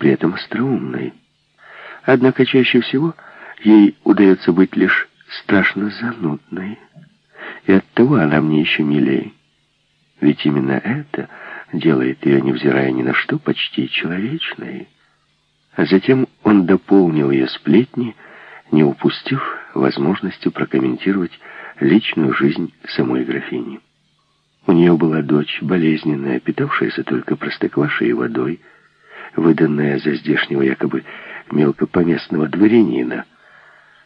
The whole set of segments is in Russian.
при этом остроумной. Однако чаще всего ей удается быть лишь страшно занудной. И оттого она мне еще милее. Ведь именно это делает ее, невзирая ни на что, почти человечной. А затем он дополнил ее сплетни, не упустив возможности прокомментировать личную жизнь самой графини. У нее была дочь, болезненная, питавшаяся только простоквашей и водой, выданная за здешнего якобы мелкопоместного дворянина,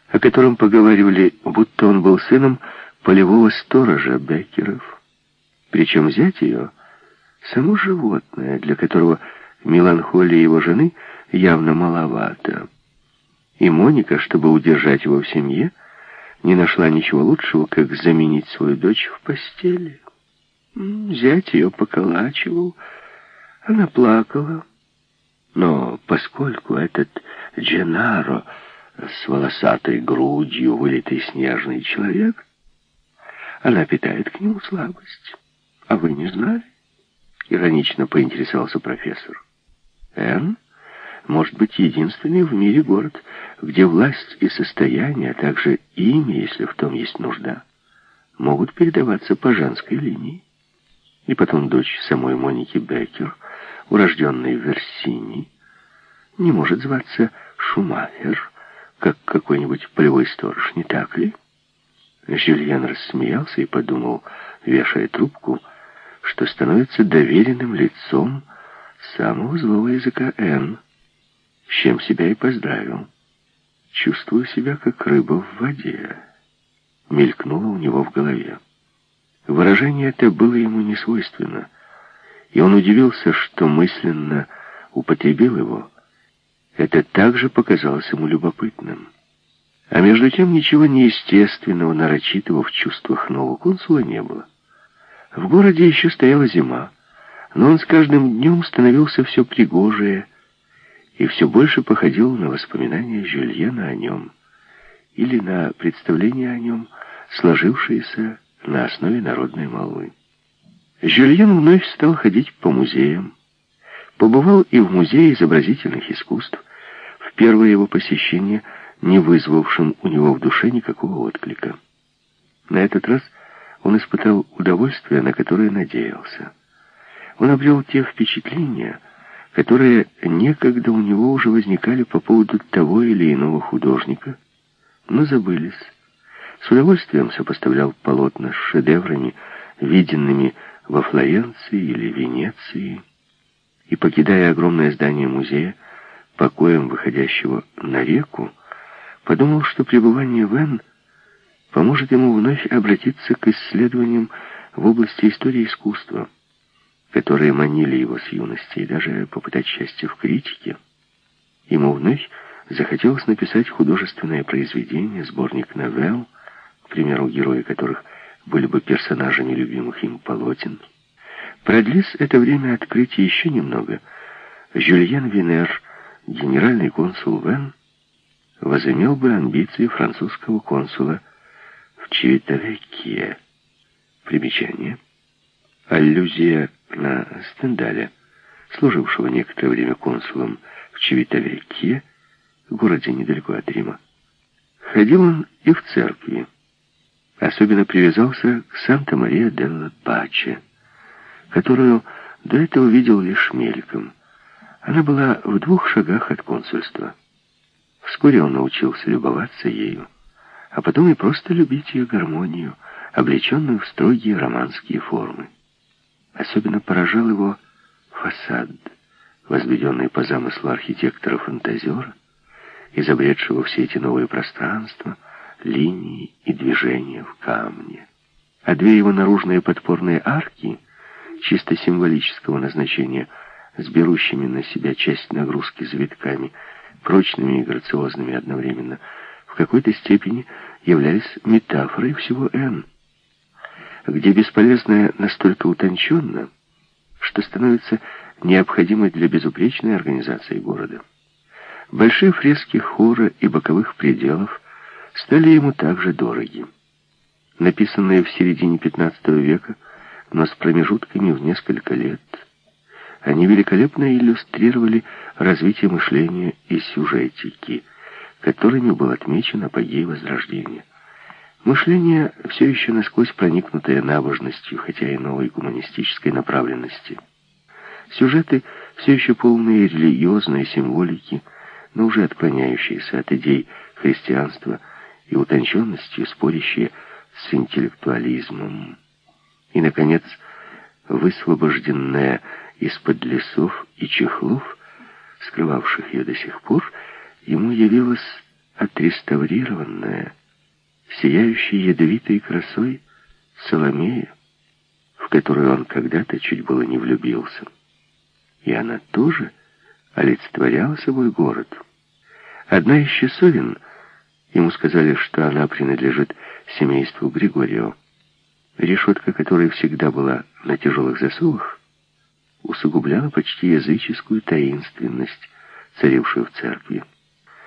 о котором поговаривали, будто он был сыном полевого сторожа Беккеров. Причем взять ее — само животное, для которого меланхолия его жены явно маловато. И Моника, чтобы удержать его в семье, не нашла ничего лучшего, как заменить свою дочь в постели. Зять ее поколачивал, она плакала. Но поскольку этот Дженаро с волосатой грудью, вылитый снежный человек, она питает к нему слабость. А вы не знали? Иронично поинтересовался профессор. Эн может быть единственный в мире город, где власть и состояние, а также имя, если в том есть нужда, могут передаваться по женской линии. И потом дочь самой Моники Беккер, урожденной в Версини, не может зваться Шумахер, как какой-нибудь полевой сторож, не так ли? Жюльен рассмеялся и подумал, вешая трубку, что становится доверенным лицом самого злого языка Н, с чем себя и поздравил. Чувствую себя, как рыба в воде. Мелькнуло у него в голове. Выражение это было ему не свойственно, и он удивился, что мысленно употребил его. Это также показалось ему любопытным. А между тем ничего неестественного, нарочитого в чувствах нового консула не было. В городе еще стояла зима, но он с каждым днем становился все пригожее и все больше походил на воспоминания Жюльена о нем или на представление о нем, сложившееся на основе народной молвы. Жюльен вновь стал ходить по музеям. Побывал и в Музее изобразительных искусств, в первое его посещение, не вызвавшим у него в душе никакого отклика. На этот раз он испытал удовольствие, на которое надеялся. Он обрел те впечатления, которые некогда у него уже возникали по поводу того или иного художника, но забылись с удовольствием сопоставлял полотна с шедеврами, виденными во Флоренции или Венеции, и, покидая огромное здание музея, покоем выходящего на реку, подумал, что пребывание в Н поможет ему вновь обратиться к исследованиям в области истории искусства, которые манили его с юности, и даже попытать счастье в критике. Ему вновь захотелось написать художественное произведение, сборник новелл, к примеру, герои которых были бы персонажами любимых им полотен. Продлись это время открытия еще немного, Жюльен Винер, генеральный консул Вен, возымел бы амбиции французского консула в Чевитовеке. Примечание. Аллюзия на Стендаля, служившего некоторое время консулом в Чевитовеке, городе недалеко от Рима. Ходил он и в церкви. Особенно привязался к Санта-Мария-делла-Паче, которую до этого видел лишь мельком. Она была в двух шагах от консульства. Вскоре он научился любоваться ею, а потом и просто любить ее гармонию, облеченную в строгие романские формы. Особенно поражал его фасад, возведенный по замыслу архитектора-фантазера, изобретшего все эти новые пространства, линии и движения в камне. А две его наружные подпорные арки, чисто символического назначения, с берущими на себя часть нагрузки завитками, прочными и грациозными одновременно, в какой-то степени являлись метафорой всего «Н», где бесполезное настолько утонченно, что становится необходимой для безупречной организации города. Большие фрески хора и боковых пределов стали ему также дороги. Написанные в середине XV века, но с промежутками в несколько лет, Они великолепно иллюстрировали развитие мышления и сюжетики, которыми был отмечен апогей Возрождения. Мышление, все еще насквозь проникнутое набожностью, хотя и новой гуманистической направленности. Сюжеты, все еще полные религиозной символики, но уже отклоняющиеся от идей христианства и утонченностью спорящие с интеллектуализмом. И, наконец, высвобожденная из-под лесов и чехлов, скрывавших ее до сих пор, ему явилась отреставрированная, сияющая ядовитой красой Соломея, в которую он когда-то чуть было не влюбился. И она тоже олицетворяла собой город. Одна из часовен, ему сказали, что она принадлежит семейству Григорио, решетка которой всегда была на тяжелых засовах, усугубляла почти языческую таинственность, царившую в церкви.